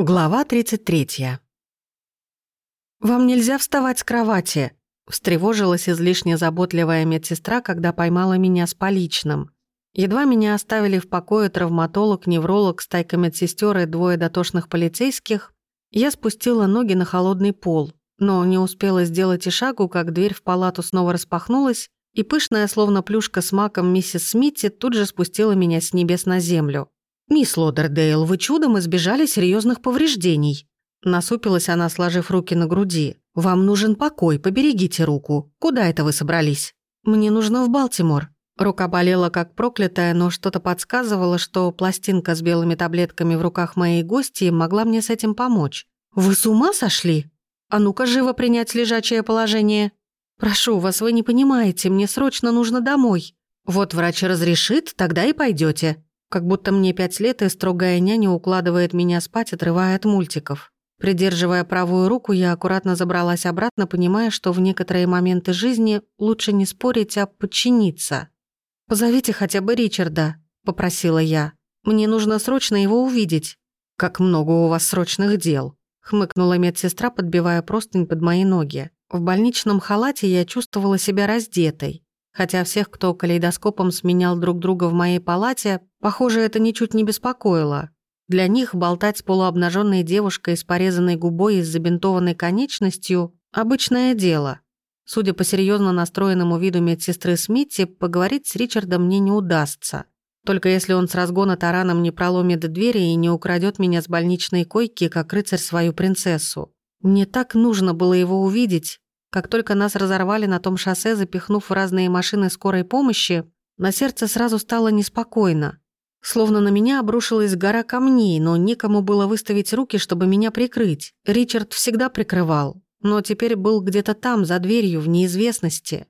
Глава 33. «Вам нельзя вставать с кровати», — встревожилась излишне заботливая медсестра, когда поймала меня с поличным. Едва меня оставили в покое травматолог, невролог, стайка медсестер и двое дотошных полицейских, я спустила ноги на холодный пол, но не успела сделать и шагу, как дверь в палату снова распахнулась, и пышная, словно плюшка с маком миссис Смитти тут же спустила меня с небес на землю. «Мисс Лодердейл, вы чудом избежали серьезных повреждений». Насупилась она, сложив руки на груди. «Вам нужен покой, поберегите руку. Куда это вы собрались?» «Мне нужно в Балтимор». Рука болела как проклятая, но что-то подсказывало, что пластинка с белыми таблетками в руках моей гости могла мне с этим помочь. «Вы с ума сошли? А ну-ка живо принять лежачее положение. Прошу вас, вы не понимаете, мне срочно нужно домой. Вот врач разрешит, тогда и пойдете. Как будто мне пять лет, и строгая няня укладывает меня спать, отрывая от мультиков. Придерживая правую руку, я аккуратно забралась обратно, понимая, что в некоторые моменты жизни лучше не спорить, а подчиниться. «Позовите хотя бы Ричарда», — попросила я. «Мне нужно срочно его увидеть». «Как много у вас срочных дел», — хмыкнула медсестра, подбивая простынь под мои ноги. В больничном халате я чувствовала себя раздетой. Хотя всех, кто калейдоскопом сменял друг друга в моей палате, похоже, это ничуть не беспокоило. Для них болтать с полуобнаженной девушкой с порезанной губой и с забинтованной конечностью – обычное дело. Судя по серьезно настроенному виду медсестры Смитти, поговорить с Ричардом мне не удастся. Только если он с разгона тараном не проломит двери и не украдет меня с больничной койки, как рыцарь свою принцессу. Мне так нужно было его увидеть, как только нас разорвали на том шоссе, запихнув в разные машины скорой помощи, на сердце сразу стало неспокойно. Словно на меня обрушилась гора камней, но некому было выставить руки, чтобы меня прикрыть. Ричард всегда прикрывал, но теперь был где-то там, за дверью, в неизвестности.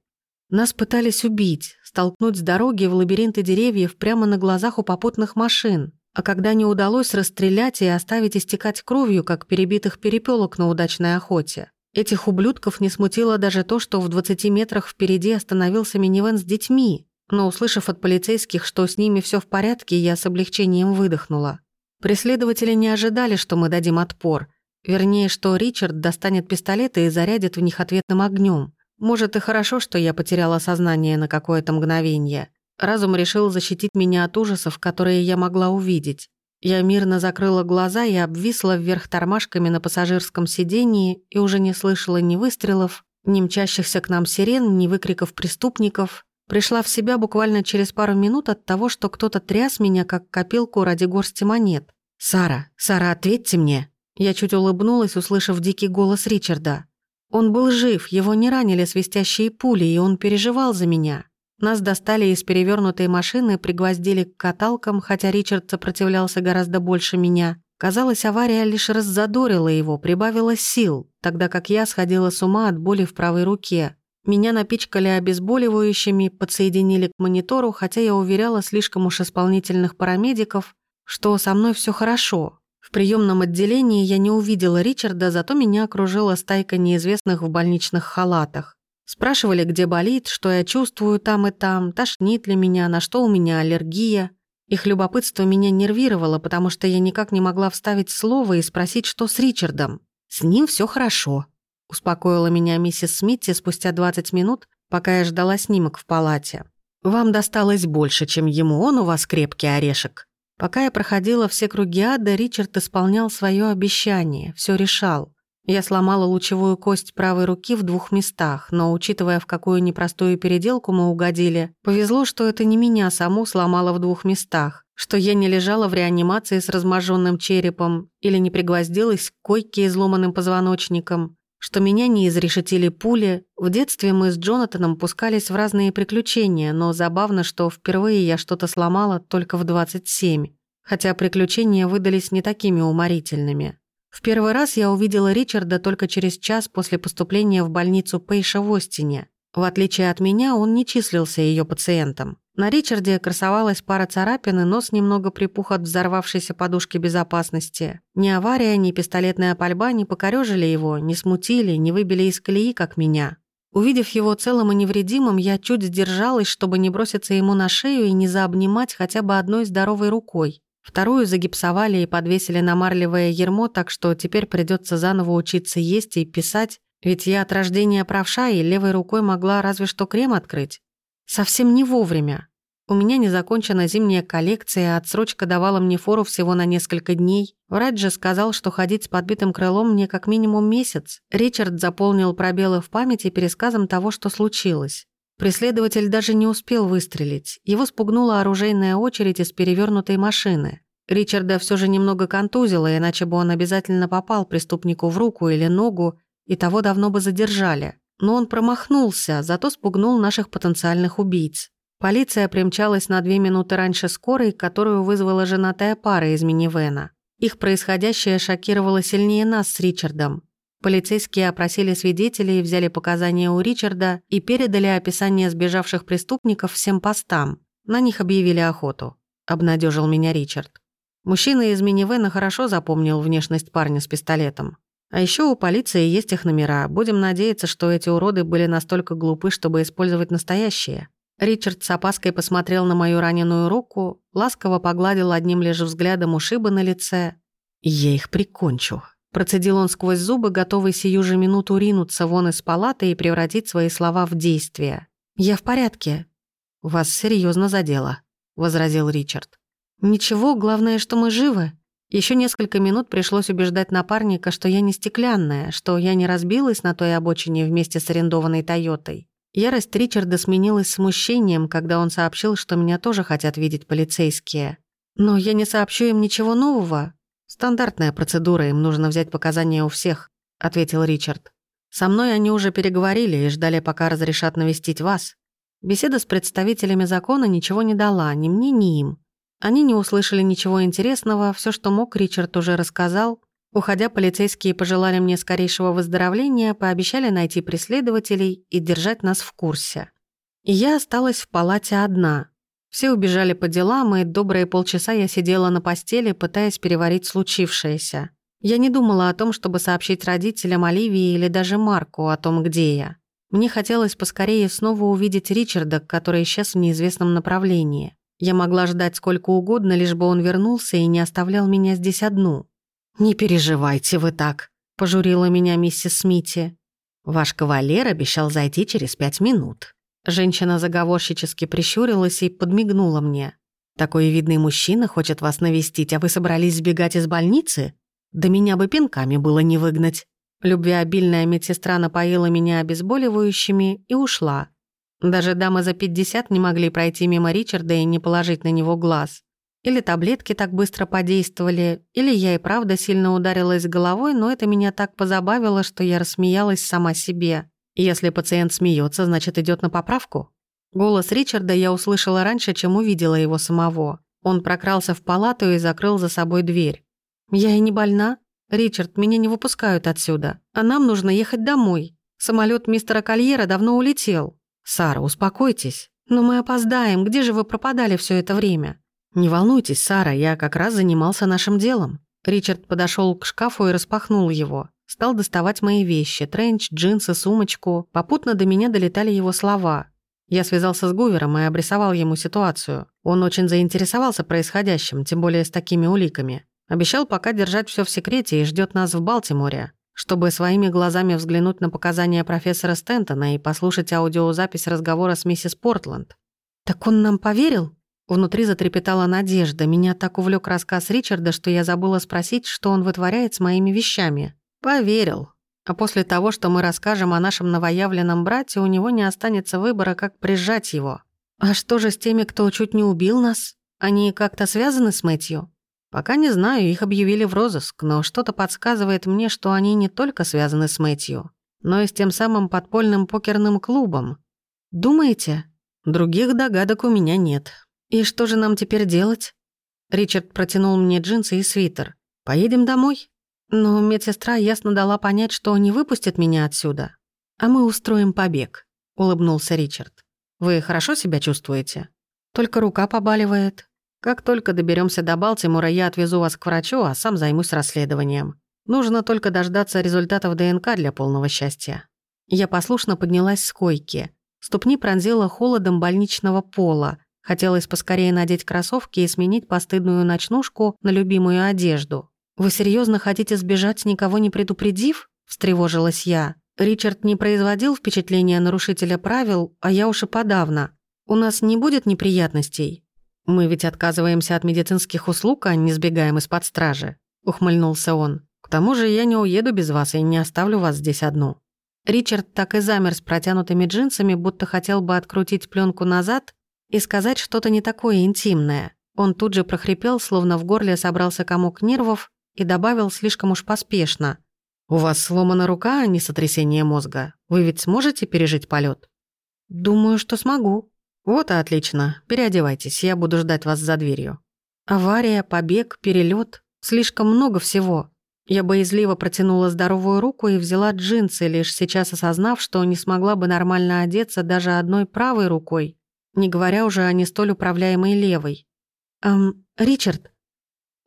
Нас пытались убить, столкнуть с дороги в лабиринты деревьев прямо на глазах у попутных машин. А когда не удалось расстрелять и оставить истекать кровью, как перебитых перепелок на удачной охоте. Этих ублюдков не смутило даже то, что в 20 метрах впереди остановился минивэн с детьми. Но услышав от полицейских, что с ними все в порядке, я с облегчением выдохнула. Преследователи не ожидали, что мы дадим отпор. Вернее, что Ричард достанет пистолеты и зарядит в них ответным огнем. Может, и хорошо, что я потеряла сознание на какое-то мгновение. Разум решил защитить меня от ужасов, которые я могла увидеть. Я мирно закрыла глаза и обвисла вверх тормашками на пассажирском сидении и уже не слышала ни выстрелов, ни мчащихся к нам сирен, ни выкриков преступников. Пришла в себя буквально через пару минут от того, что кто-то тряс меня, как копилку ради горсти монет. «Сара, Сара, ответьте мне!» Я чуть улыбнулась, услышав дикий голос Ричарда. Он был жив, его не ранили свистящие пули, и он переживал за меня. Нас достали из перевернутой машины, пригвоздили к каталкам, хотя Ричард сопротивлялся гораздо больше меня. Казалось, авария лишь раззадорила его, прибавила сил, тогда как я сходила с ума от боли в правой руке. Меня напичкали обезболивающими, подсоединили к монитору, хотя я уверяла слишком уж исполнительных парамедиков, что со мной все хорошо. В приемном отделении я не увидела Ричарда, зато меня окружила стайка неизвестных в больничных халатах. Спрашивали, где болит, что я чувствую там и там, тошнит ли меня, на что у меня аллергия. Их любопытство меня нервировало, потому что я никак не могла вставить слово и спросить, что с Ричардом. «С ним все хорошо», — успокоила меня миссис Смитти спустя 20 минут, пока я ждала снимок в палате. «Вам досталось больше, чем ему, он у вас крепкий орешек». Пока я проходила все круги ада, Ричард исполнял свое обещание, все решал. Я сломала лучевую кость правой руки в двух местах, но, учитывая, в какую непростую переделку мы угодили, повезло, что это не меня саму сломало в двух местах, что я не лежала в реанимации с разможенным черепом или не пригвоздилась к койке изломанным позвоночником, что меня не изрешетили пули. В детстве мы с Джонатаном пускались в разные приключения, но забавно, что впервые я что-то сломала только в 27, хотя приключения выдались не такими уморительными. В первый раз я увидела Ричарда только через час после поступления в больницу Пейша в Остине. В отличие от меня, он не числился ее пациентом. На Ричарде красовалась пара царапин и нос немного припух от взорвавшейся подушки безопасности. Ни авария, ни пистолетная пальба не покорёжили его, не смутили, не выбили из колеи, как меня. Увидев его целым и невредимым, я чуть сдержалась, чтобы не броситься ему на шею и не заобнимать хотя бы одной здоровой рукой. Вторую загипсовали и подвесили на марлевое ермо, так что теперь придется заново учиться есть и писать, ведь я от рождения правша и левой рукой могла разве что крем открыть. Совсем не вовремя. У меня не закончена зимняя коллекция, а отсрочка давала мне фору всего на несколько дней. Врач же сказал, что ходить с подбитым крылом мне как минимум месяц. Ричард заполнил пробелы в памяти пересказом того, что случилось. Преследователь даже не успел выстрелить. Его спугнула оружейная очередь из перевернутой машины. Ричарда все же немного контузило, иначе бы он обязательно попал преступнику в руку или ногу, и того давно бы задержали. Но он промахнулся, зато спугнул наших потенциальных убийц. Полиция примчалась на две минуты раньше скорой, которую вызвала женатая пара из минивэна. Их происходящее шокировало сильнее нас с Ричардом. Полицейские опросили свидетелей, взяли показания у Ричарда и передали описание сбежавших преступников всем постам. На них объявили охоту. Обнадежил меня Ричард. Мужчина из минивэна хорошо запомнил внешность парня с пистолетом. А еще у полиции есть их номера. Будем надеяться, что эти уроды были настолько глупы, чтобы использовать настоящие. Ричард с опаской посмотрел на мою раненую руку, ласково погладил одним лишь взглядом ушибы на лице. «Я их прикончу», — процедил он сквозь зубы, готовый сию же минуту ринуться вон из палаты и превратить свои слова в действие. «Я в порядке». «Вас серьезно задело», — возразил Ричард. «Ничего, главное, что мы живы». Еще несколько минут пришлось убеждать напарника, что я не стеклянная, что я не разбилась на той обочине вместе с арендованной «Тойотой». Ярость Ричарда сменилась смущением, когда он сообщил, что меня тоже хотят видеть полицейские. Но я не сообщу им ничего нового. Стандартная процедура, им нужно взять показания у всех, ответил Ричард. Со мной они уже переговорили и ждали, пока разрешат навестить вас. Беседа с представителями закона ничего не дала, ни мне, ни им. Они не услышали ничего интересного, все, что мог, Ричард уже рассказал, Уходя, полицейские пожелали мне скорейшего выздоровления, пообещали найти преследователей и держать нас в курсе. И я осталась в палате одна. Все убежали по делам, и добрые полчаса я сидела на постели, пытаясь переварить случившееся. Я не думала о том, чтобы сообщить родителям Оливии или даже Марку о том, где я. Мне хотелось поскорее снова увидеть Ричарда, который исчез в неизвестном направлении. Я могла ждать сколько угодно, лишь бы он вернулся и не оставлял меня здесь одну. «Не переживайте вы так», — пожурила меня миссис Смити. «Ваш кавалер обещал зайти через пять минут». Женщина заговорщически прищурилась и подмигнула мне. «Такой видный мужчина хочет вас навестить, а вы собрались сбегать из больницы? Да меня бы пинками было не выгнать». Любвеобильная медсестра напоила меня обезболивающими и ушла. Даже дамы за пятьдесят не могли пройти мимо Ричарда и не положить на него глаз. Или таблетки так быстро подействовали, или я и правда сильно ударилась головой, но это меня так позабавило, что я рассмеялась сама себе. Если пациент смеется, значит идет на поправку. Голос Ричарда я услышала раньше, чем увидела его самого. Он прокрался в палату и закрыл за собой дверь. «Я и не больна. Ричард, меня не выпускают отсюда. А нам нужно ехать домой. Самолет мистера Кольера давно улетел. Сара, успокойтесь. Но мы опоздаем. Где же вы пропадали все это время?» «Не волнуйтесь, Сара, я как раз занимался нашим делом». Ричард подошел к шкафу и распахнул его. Стал доставать мои вещи, тренч, джинсы, сумочку. Попутно до меня долетали его слова. Я связался с Гувером и обрисовал ему ситуацию. Он очень заинтересовался происходящим, тем более с такими уликами. Обещал пока держать все в секрете и ждет нас в Балтиморе, чтобы своими глазами взглянуть на показания профессора Стентона и послушать аудиозапись разговора с миссис Портленд. «Так он нам поверил?» Внутри затрепетала надежда. Меня так увлек рассказ Ричарда, что я забыла спросить, что он вытворяет с моими вещами. Поверил. А после того, что мы расскажем о нашем новоявленном брате, у него не останется выбора, как прижать его. А что же с теми, кто чуть не убил нас? Они как-то связаны с Мэтью? Пока не знаю, их объявили в розыск, но что-то подсказывает мне, что они не только связаны с Мэтью, но и с тем самым подпольным покерным клубом. Думаете? Других догадок у меня нет. «И что же нам теперь делать?» Ричард протянул мне джинсы и свитер. «Поедем домой?» Но медсестра ясно дала понять, что не выпустит меня отсюда. «А мы устроим побег», — улыбнулся Ричард. «Вы хорошо себя чувствуете?» «Только рука побаливает. Как только доберемся до Балтимора, я отвезу вас к врачу, а сам займусь расследованием. Нужно только дождаться результатов ДНК для полного счастья». Я послушно поднялась с койки. Ступни пронзила холодом больничного пола, Хотелось поскорее надеть кроссовки и сменить постыдную ночнушку на любимую одежду. «Вы серьезно хотите сбежать, никого не предупредив?» – встревожилась я. Ричард не производил впечатления нарушителя правил, а я уж и подавно. У нас не будет неприятностей? Мы ведь отказываемся от медицинских услуг, а не сбегаем из-под стражи», — ухмыльнулся он. «К тому же я не уеду без вас и не оставлю вас здесь одну». Ричард так и замер с протянутыми джинсами, будто хотел бы открутить пленку назад и сказать что-то не такое интимное. Он тут же прохрипел, словно в горле собрался комок нервов, и добавил слишком уж поспешно. «У вас сломана рука, а не сотрясение мозга. Вы ведь сможете пережить полет? «Думаю, что смогу». «Вот и отлично. Переодевайтесь, я буду ждать вас за дверью». Авария, побег, перелет, Слишком много всего. Я боязливо протянула здоровую руку и взяла джинсы, лишь сейчас осознав, что не смогла бы нормально одеться даже одной правой рукой, не говоря уже о не столь управляемой левой. «Эм, Ричард,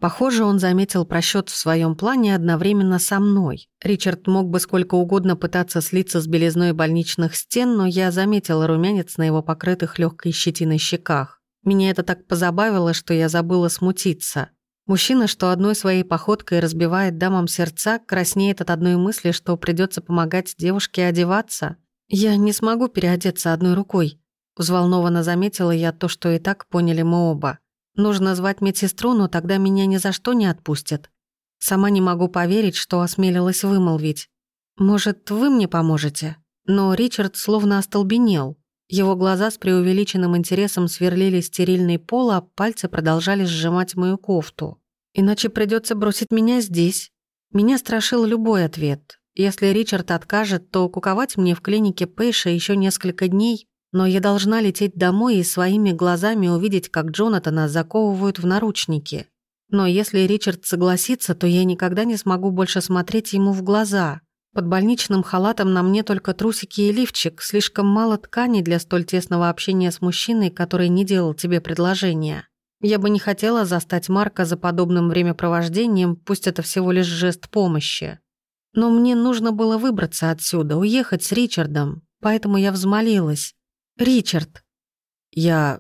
Похоже, он заметил просчет в своем плане одновременно со мной. Ричард мог бы сколько угодно пытаться слиться с белизной больничных стен, но я заметила румянец на его покрытых легкой щетиной щеках. Меня это так позабавило, что я забыла смутиться. Мужчина, что одной своей походкой разбивает дамам сердца, краснеет от одной мысли, что придется помогать девушке одеваться. «Я не смогу переодеться одной рукой», — взволнованно заметила я то, что и так поняли мы оба. Нужно звать медсестру, но тогда меня ни за что не отпустят. Сама не могу поверить, что осмелилась вымолвить. Может, вы мне поможете? Но Ричард словно остолбенел. Его глаза с преувеличенным интересом сверлили стерильный пол, а пальцы продолжали сжимать мою кофту. Иначе придется бросить меня здесь. Меня страшил любой ответ. Если Ричард откажет, то куковать мне в клинике Пейша еще несколько дней но я должна лететь домой и своими глазами увидеть, как Джонатана заковывают в наручники. Но если Ричард согласится, то я никогда не смогу больше смотреть ему в глаза. Под больничным халатом на мне только трусики и лифчик, слишком мало ткани для столь тесного общения с мужчиной, который не делал тебе предложения. Я бы не хотела застать Марка за подобным времяпровождением, пусть это всего лишь жест помощи. Но мне нужно было выбраться отсюда, уехать с Ричардом, поэтому я взмолилась. «Ричард!» «Я...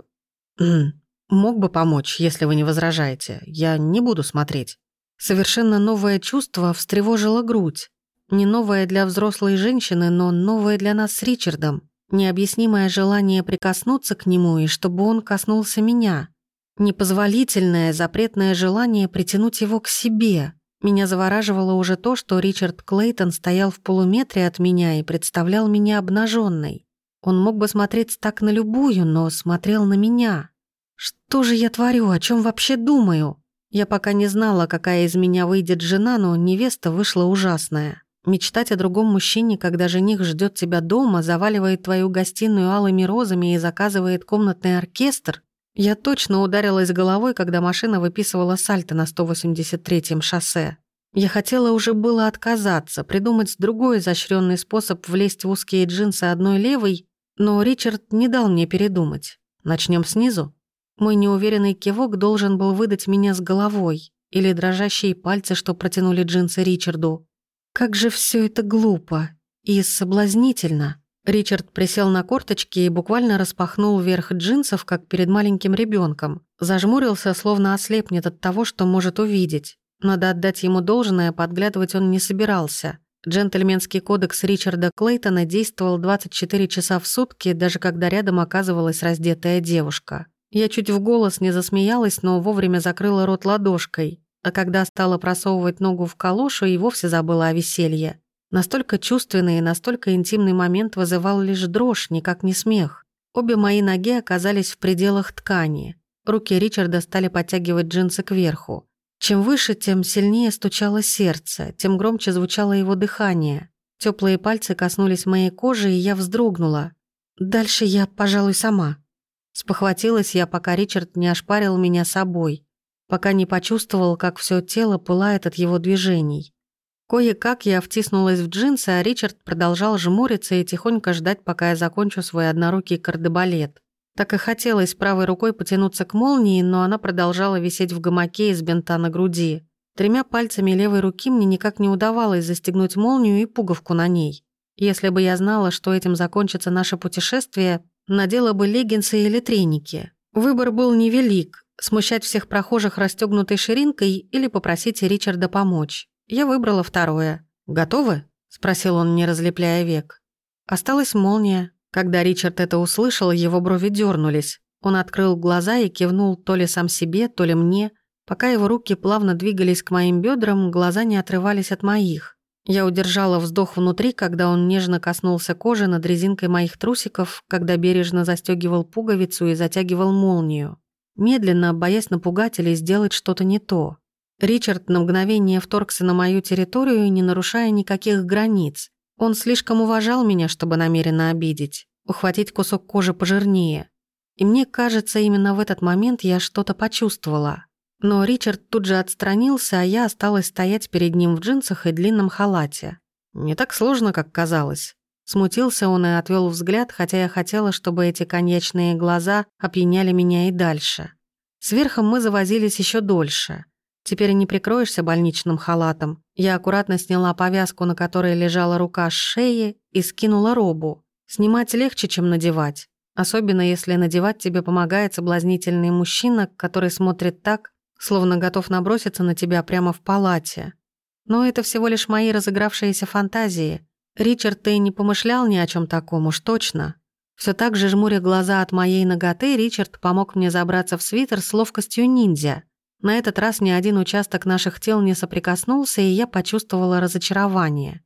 мог бы помочь, если вы не возражаете. Я не буду смотреть». Совершенно новое чувство встревожило грудь. Не новое для взрослой женщины, но новое для нас с Ричардом. Необъяснимое желание прикоснуться к нему и чтобы он коснулся меня. Непозволительное, запретное желание притянуть его к себе. Меня завораживало уже то, что Ричард Клейтон стоял в полуметре от меня и представлял меня обнаженной. Он мог бы смотреть так на любую, но смотрел на меня. Что же я творю, о чем вообще думаю? Я пока не знала, какая из меня выйдет жена, но невеста вышла ужасная. Мечтать о другом мужчине, когда жених ждет тебя дома, заваливает твою гостиную алыми розами и заказывает комнатный оркестр, я точно ударилась головой, когда машина выписывала сальто на 183-м шоссе. Я хотела уже было отказаться, придумать другой изощренный способ влезть в узкие джинсы одной левой но Ричард не дал мне передумать. Начнем снизу. Мой неуверенный кивок должен был выдать меня с головой или дрожащие пальцы, что протянули джинсы Ричарду. Как же все это глупо и соблазнительно. Ричард присел на корточки и буквально распахнул верх джинсов, как перед маленьким ребенком. Зажмурился, словно ослепнет от того, что может увидеть. Надо отдать ему должное, подглядывать он не собирался. Джентльменский кодекс Ричарда Клейтона действовал 24 часа в сутки, даже когда рядом оказывалась раздетая девушка. Я чуть в голос не засмеялась, но вовремя закрыла рот ладошкой, а когда стала просовывать ногу в калошу, и вовсе забыла о веселье. Настолько чувственный и настолько интимный момент вызывал лишь дрожь, никак не смех. Обе мои ноги оказались в пределах ткани. Руки Ричарда стали подтягивать джинсы кверху. Чем выше, тем сильнее стучало сердце, тем громче звучало его дыхание. Теплые пальцы коснулись моей кожи, и я вздрогнула. Дальше я, пожалуй, сама. Спохватилась я, пока Ричард не ошпарил меня собой, пока не почувствовал, как все тело пылает от его движений. Кое-как я втиснулась в джинсы, а Ричард продолжал жмуриться и тихонько ждать, пока я закончу свой однорукий кардебалет. Так и хотелось правой рукой потянуться к молнии, но она продолжала висеть в гамаке из бинта на груди. Тремя пальцами левой руки мне никак не удавалось застегнуть молнию и пуговку на ней. Если бы я знала, что этим закончится наше путешествие, надела бы леггинсы или треники. Выбор был невелик – смущать всех прохожих расстегнутой ширинкой или попросить Ричарда помочь. Я выбрала второе. «Готовы?» – спросил он, не разлепляя век. Осталась молния. Когда Ричард это услышал, его брови дернулись. Он открыл глаза и кивнул то ли сам себе, то ли мне. Пока его руки плавно двигались к моим бедрам, глаза не отрывались от моих. Я удержала вздох внутри, когда он нежно коснулся кожи над резинкой моих трусиков, когда бережно застегивал пуговицу и затягивал молнию. Медленно, боясь напугать или сделать что-то не то. Ричард на мгновение вторгся на мою территорию, не нарушая никаких границ. Он слишком уважал меня, чтобы намеренно обидеть, ухватить кусок кожи пожирнее. И мне кажется, именно в этот момент я что-то почувствовала. Но Ричард тут же отстранился, а я осталась стоять перед ним в джинсах и длинном халате. Не так сложно, как казалось. Смутился он и отвел взгляд, хотя я хотела, чтобы эти коньячные глаза опьяняли меня и дальше. Сверхом мы завозились еще дольше. Теперь не прикроешься больничным халатом. Я аккуратно сняла повязку, на которой лежала рука с шеи, и скинула робу. Снимать легче, чем надевать. Особенно если надевать тебе помогает соблазнительный мужчина, который смотрит так, словно готов наброситься на тебя прямо в палате. Но это всего лишь мои разыгравшиеся фантазии. Ричард, ты не помышлял ни о чем таком, уж точно. Все так же жмуря глаза от моей ноготы, Ричард помог мне забраться в свитер с ловкостью ниндзя. На этот раз ни один участок наших тел не соприкоснулся, и я почувствовала разочарование.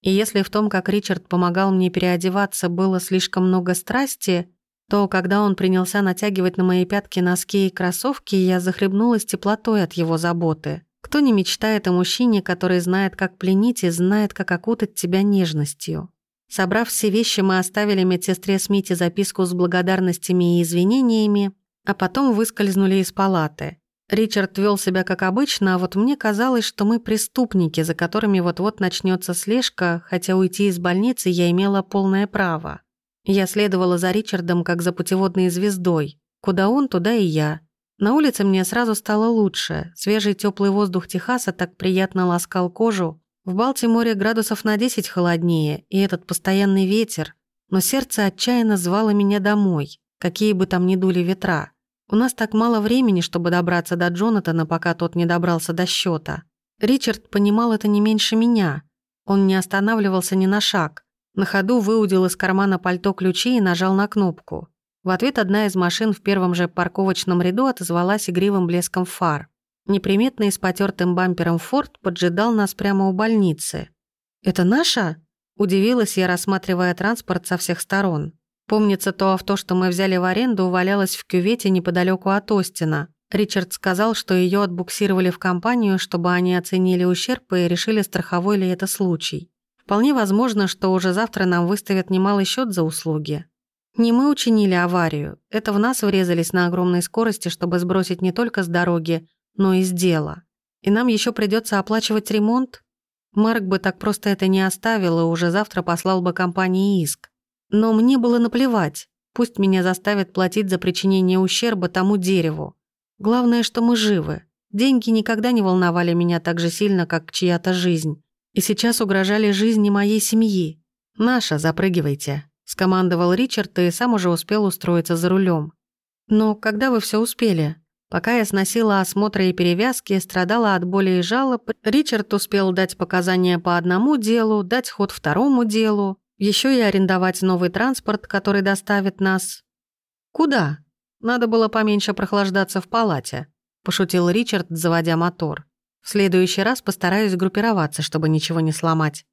И если в том, как Ричард помогал мне переодеваться, было слишком много страсти, то когда он принялся натягивать на мои пятки носки и кроссовки, я захлебнулась теплотой от его заботы. Кто не мечтает о мужчине, который знает, как пленить и знает, как окутать тебя нежностью? Собрав все вещи, мы оставили медсестре Смите записку с благодарностями и извинениями, а потом выскользнули из палаты. Ричард вел себя как обычно, а вот мне казалось, что мы преступники, за которыми вот-вот начнется слежка, хотя уйти из больницы я имела полное право. Я следовала за Ричардом как за путеводной звездой. Куда он, туда и я. На улице мне сразу стало лучше. Свежий теплый воздух Техаса так приятно ласкал кожу. В Балтиморе градусов на 10 холоднее, и этот постоянный ветер. Но сердце отчаянно звало меня домой, какие бы там ни дули ветра. У нас так мало времени, чтобы добраться до Джонатана, пока тот не добрался до счета. Ричард понимал это не меньше меня. Он не останавливался ни на шаг. На ходу выудил из кармана пальто ключи и нажал на кнопку. В ответ одна из машин в первом же парковочном ряду отозвалась игривым блеском фар. Неприметный с потертым бампером «Форд» поджидал нас прямо у больницы. «Это наша?» – удивилась я, рассматривая транспорт со всех сторон. Помнится, то авто, что мы взяли в аренду, валялось в кювете неподалеку от Остина. Ричард сказал, что ее отбуксировали в компанию, чтобы они оценили ущерб и решили, страховой ли это случай. Вполне возможно, что уже завтра нам выставят немалый счет за услуги. Не мы учинили аварию, это в нас врезались на огромной скорости, чтобы сбросить не только с дороги, но и с дела. И нам еще придется оплачивать ремонт? Марк бы так просто это не оставил и уже завтра послал бы компании иск. Но мне было наплевать. Пусть меня заставят платить за причинение ущерба тому дереву. Главное, что мы живы. Деньги никогда не волновали меня так же сильно, как чья-то жизнь и сейчас угрожали жизни моей семьи. «Наша, запрыгивайте», — скомандовал Ричард и сам уже успел устроиться за рулем. «Но когда вы все успели?» Пока я сносила осмотры и перевязки, страдала от боли и жалоб, Ричард успел дать показания по одному делу, дать ход второму делу, еще и арендовать новый транспорт, который доставит нас... «Куда?» «Надо было поменьше прохлаждаться в палате», – пошутил Ричард, заводя мотор. В следующий раз постараюсь группироваться, чтобы ничего не сломать.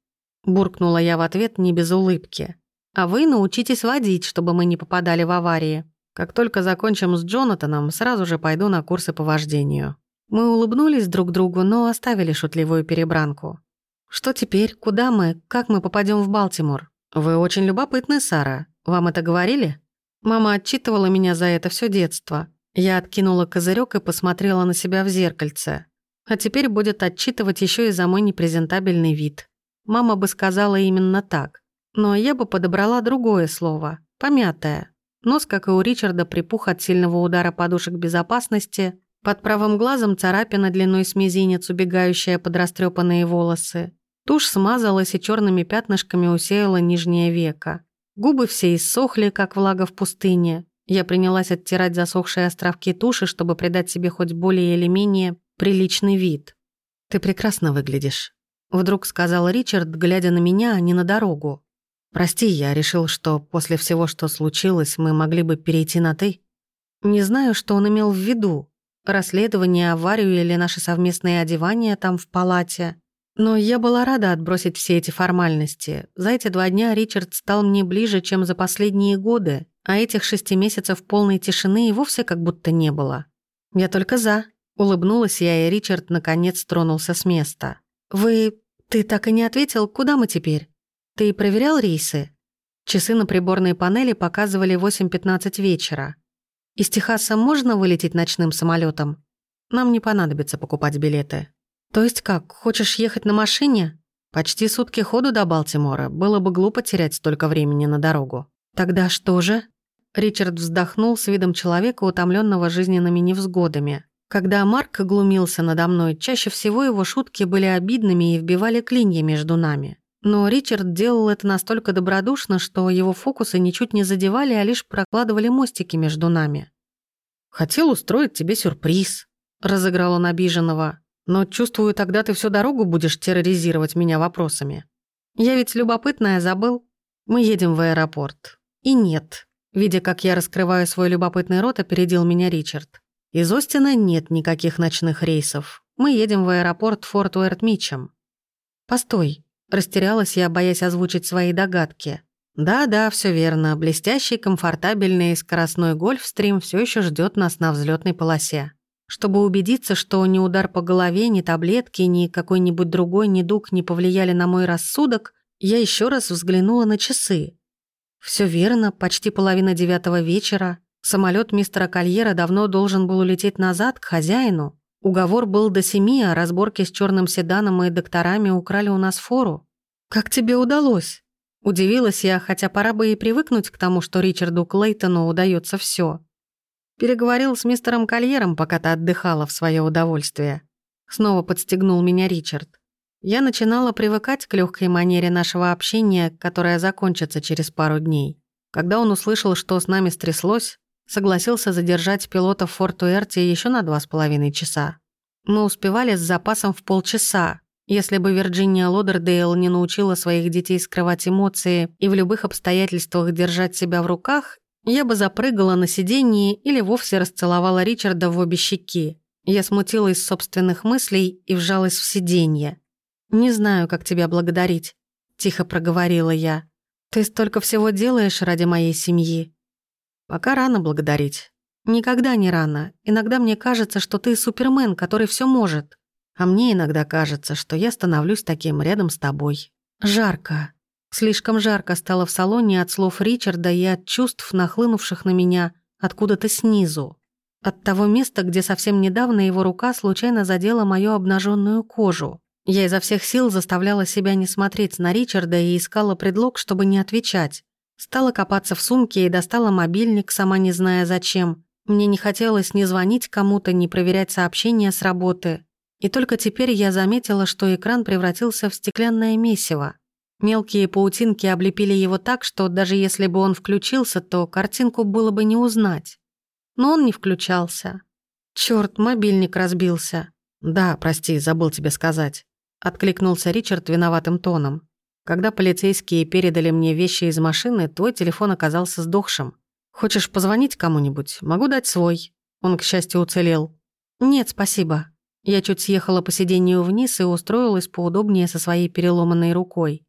Буркнула я в ответ не без улыбки. А вы научитесь водить, чтобы мы не попадали в аварии. Как только закончим с Джонатаном, сразу же пойду на курсы по вождению. Мы улыбнулись друг другу, но оставили шутливую перебранку. Что теперь? Куда мы? Как мы попадем в Балтимор? Вы очень любопытны, Сара. Вам это говорили? Мама отчитывала меня за это все детство. Я откинула козырек и посмотрела на себя в зеркальце. А теперь будет отчитывать еще и за мой непрезентабельный вид. Мама бы сказала именно так. Но я бы подобрала другое слово. Помятое. Нос, как и у Ричарда, припух от сильного удара подушек безопасности. Под правым глазом царапина длиной с мизинец, убегающая под растрепанные волосы. Тушь смазалась и черными пятнышками усеяла нижнее веко. Губы все иссохли, как влага в пустыне. Я принялась оттирать засохшие островки туши, чтобы придать себе хоть более или менее приличный вид. «Ты прекрасно выглядишь», — вдруг сказал Ричард, глядя на меня, а не на дорогу. «Прости, я решил, что после всего, что случилось, мы могли бы перейти на «ты». Не знаю, что он имел в виду. Расследование, аварию или наше совместное одевание там в палате. Но я была рада отбросить все эти формальности. За эти два дня Ричард стал мне ближе, чем за последние годы, а этих шести месяцев полной тишины и вовсе как будто не было. Я только за. Улыбнулась я, и Ричард наконец тронулся с места. «Вы... ты так и не ответил, куда мы теперь? Ты проверял рейсы?» Часы на приборной панели показывали 8.15 вечера. Из Техаса можно вылететь ночным самолетом? Нам не понадобится покупать билеты. То есть как, хочешь ехать на машине? Почти сутки ходу до Балтимора. Было бы глупо терять столько времени на дорогу. Тогда что же? Ричард вздохнул с видом человека, утомленного жизненными невзгодами. Когда Марк глумился надо мной, чаще всего его шутки были обидными и вбивали клинья между нами. Но Ричард делал это настолько добродушно, что его фокусы ничуть не задевали, а лишь прокладывали мостики между нами. «Хотел устроить тебе сюрприз», — разыграл он обиженного. «Но чувствую, тогда ты всю дорогу будешь терроризировать меня вопросами. Я ведь любопытная забыл. Мы едем в аэропорт. И нет». Видя, как я раскрываю свой любопытный рот, опередил меня Ричард. Из Остина нет никаких ночных рейсов. Мы едем в аэропорт Форт Уэрт Митчем. Постой, Растерялась я, боясь озвучить свои догадки. Да-да, все верно. Блестящий, комфортабельный скоростной гольфстрим все еще ждет нас на взлетной полосе. Чтобы убедиться, что ни удар по голове, ни таблетки, ни какой-нибудь другой недуг не повлияли на мой рассудок, я еще раз взглянула на часы. Все верно, почти половина девятого вечера. Самолет мистера Кольера давно должен был улететь назад, к хозяину. Уговор был до семи, а разборки с черным седаном и докторами украли у нас фору. «Как тебе удалось?» Удивилась я, хотя пора бы и привыкнуть к тому, что Ричарду Клейтону удается все. Переговорил с мистером Кольером, пока ты отдыхала в свое удовольствие. Снова подстегнул меня Ричард. Я начинала привыкать к легкой манере нашего общения, которая закончится через пару дней. Когда он услышал, что с нами стряслось, согласился задержать пилота в Форт-Уэрте еще на два с половиной часа. Мы успевали с запасом в полчаса. Если бы Вирджиния Лодердейл не научила своих детей скрывать эмоции и в любых обстоятельствах держать себя в руках, я бы запрыгала на сиденье или вовсе расцеловала Ричарда в обе щеки. Я смутилась собственных мыслей и вжалась в сиденье. «Не знаю, как тебя благодарить», — тихо проговорила я. «Ты столько всего делаешь ради моей семьи». Пока рано благодарить. Никогда не рано. Иногда мне кажется, что ты супермен, который все может. А мне иногда кажется, что я становлюсь таким рядом с тобой. Жарко. Слишком жарко стало в салоне от слов Ричарда и от чувств, нахлынувших на меня откуда-то снизу. От того места, где совсем недавно его рука случайно задела мою обнаженную кожу. Я изо всех сил заставляла себя не смотреть на Ричарда и искала предлог, чтобы не отвечать. Стала копаться в сумке и достала мобильник, сама не зная зачем. Мне не хотелось ни звонить кому-то, ни проверять сообщения с работы. И только теперь я заметила, что экран превратился в стеклянное месиво. Мелкие паутинки облепили его так, что даже если бы он включился, то картинку было бы не узнать. Но он не включался. Чёрт, мобильник разбился. «Да, прости, забыл тебе сказать», — откликнулся Ричард виноватым тоном. Когда полицейские передали мне вещи из машины, твой телефон оказался сдохшим. Хочешь позвонить кому-нибудь? Могу дать свой. Он, к счастью, уцелел. Нет, спасибо. Я чуть съехала по сиденью вниз и устроилась поудобнее со своей переломанной рукой.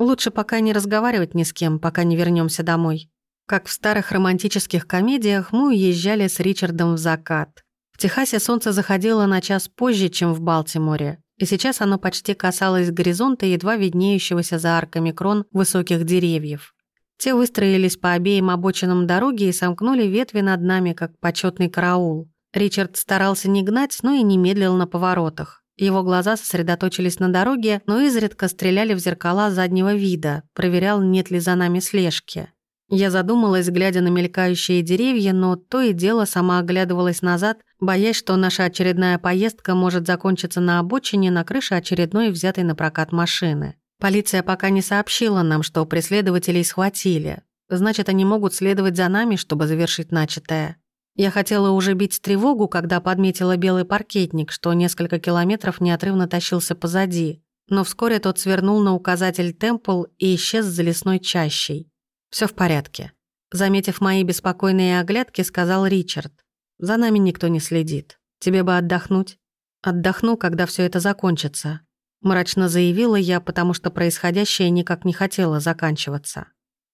Лучше пока не разговаривать ни с кем, пока не вернемся домой. Как в старых романтических комедиях, мы уезжали с Ричардом в закат. В Техасе солнце заходило на час позже, чем в Балтиморе и сейчас оно почти касалось горизонта, едва виднеющегося за арками крон высоких деревьев. Те выстроились по обеим обочинам дороги и сомкнули ветви над нами, как почетный караул. Ричард старался не гнать, но и не медлил на поворотах. Его глаза сосредоточились на дороге, но изредка стреляли в зеркала заднего вида, проверял, нет ли за нами слежки. Я задумалась, глядя на мелькающие деревья, но то и дело сама оглядывалась назад, боясь, что наша очередная поездка может закончиться на обочине на крыше очередной взятой на прокат машины. Полиция пока не сообщила нам, что преследователей схватили. Значит, они могут следовать за нами, чтобы завершить начатое. Я хотела уже бить тревогу, когда подметила белый паркетник, что несколько километров неотрывно тащился позади. Но вскоре тот свернул на указатель «Темпл» и исчез за лесной чащей. Все в порядке. Заметив мои беспокойные оглядки, сказал Ричард. «За нами никто не следит. Тебе бы отдохнуть?» «Отдохну, когда все это закончится», — мрачно заявила я, потому что происходящее никак не хотело заканчиваться.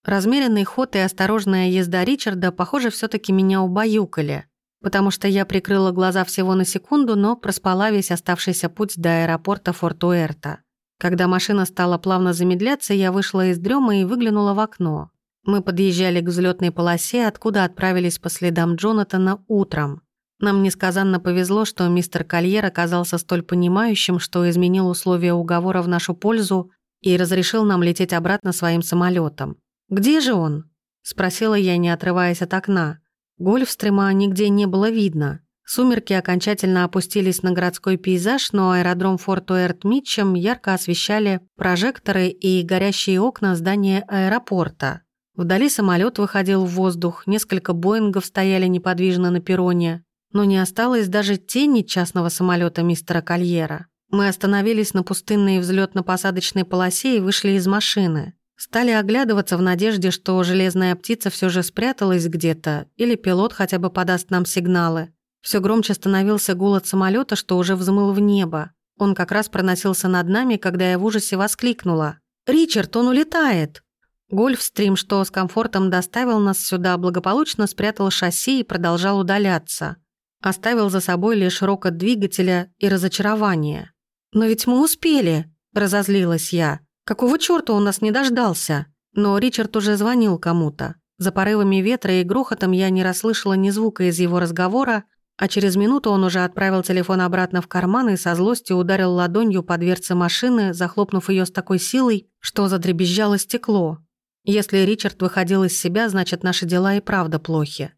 Размеренный ход и осторожная езда Ричарда, похоже, все таки меня убаюкали, потому что я прикрыла глаза всего на секунду, но проспала весь оставшийся путь до аэропорта Форт-Уэрта. Когда машина стала плавно замедляться, я вышла из дрема и выглянула в окно. Мы подъезжали к взлетной полосе, откуда отправились по следам Джонатана утром. Нам несказанно повезло, что мистер Кольер оказался столь понимающим, что изменил условия уговора в нашу пользу и разрешил нам лететь обратно своим самолетом. «Где же он?» — спросила я, не отрываясь от окна. Гольфстрима нигде не было видно. Сумерки окончательно опустились на городской пейзаж, но аэродром Форт Уэрт Митчем ярко освещали прожекторы и горящие окна здания аэропорта. Вдали самолет выходил в воздух, несколько Боингов стояли неподвижно на перроне, но не осталось даже тени частного самолета мистера Кольера. Мы остановились на пустынной взлетно посадочной полосе и вышли из машины. Стали оглядываться в надежде, что железная птица все же спряталась где-то, или пилот хотя бы подаст нам сигналы. Все громче становился гул от самолета, что уже взмыл в небо. Он как раз проносился над нами, когда я в ужасе воскликнула. «Ричард, он улетает!» Гольфстрим, что с комфортом доставил нас сюда, благополучно спрятал шасси и продолжал удаляться. Оставил за собой лишь рокот двигателя и разочарование. «Но ведь мы успели!» – разозлилась я. Какого чёрта он нас не дождался? Но Ричард уже звонил кому-то. За порывами ветра и грохотом я не расслышала ни звука из его разговора, а через минуту он уже отправил телефон обратно в карман и со злостью ударил ладонью по дверце машины, захлопнув ее с такой силой, что задребезжало стекло. Если Ричард выходил из себя, значит, наши дела и правда плохи.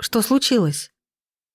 Что случилось?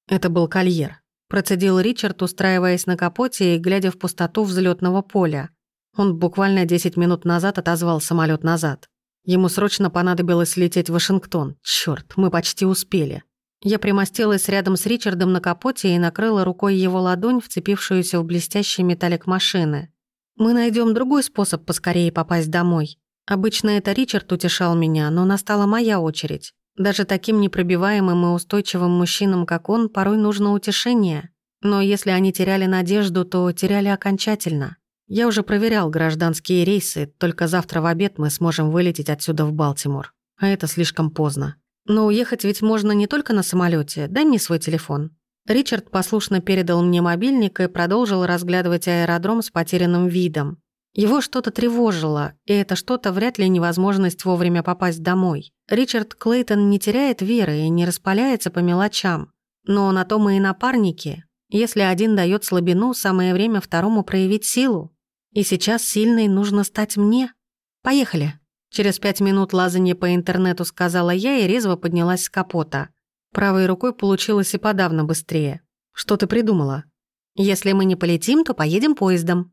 Это был кольер. Процедил Ричард, устраиваясь на капоте и глядя в пустоту взлетного поля. Он буквально 10 минут назад отозвал самолет назад. Ему срочно понадобилось лететь в Вашингтон. Черт, мы почти успели. Я примостилась рядом с Ричардом на капоте и накрыла рукой его ладонь, вцепившуюся в блестящий металлик машины. Мы найдем другой способ поскорее попасть домой. Обычно это Ричард утешал меня, но настала моя очередь. Даже таким непробиваемым и устойчивым мужчинам, как он, порой нужно утешение. Но если они теряли надежду, то теряли окончательно. Я уже проверял гражданские рейсы, только завтра в обед мы сможем вылететь отсюда в Балтимор. А это слишком поздно. Но уехать ведь можно не только на самолете. Дай мне свой телефон». Ричард послушно передал мне мобильник и продолжил разглядывать аэродром с потерянным видом. Его что-то тревожило, и это что-то вряд ли невозможность вовремя попасть домой. Ричард Клейтон не теряет веры и не распаляется по мелочам. Но на то мы и напарники. Если один дает слабину, самое время второму проявить силу. И сейчас сильной нужно стать мне. Поехали. Через пять минут лазанье по интернету сказала я и резво поднялась с капота. Правой рукой получилось и подавно быстрее. Что ты придумала? Если мы не полетим, то поедем поездом.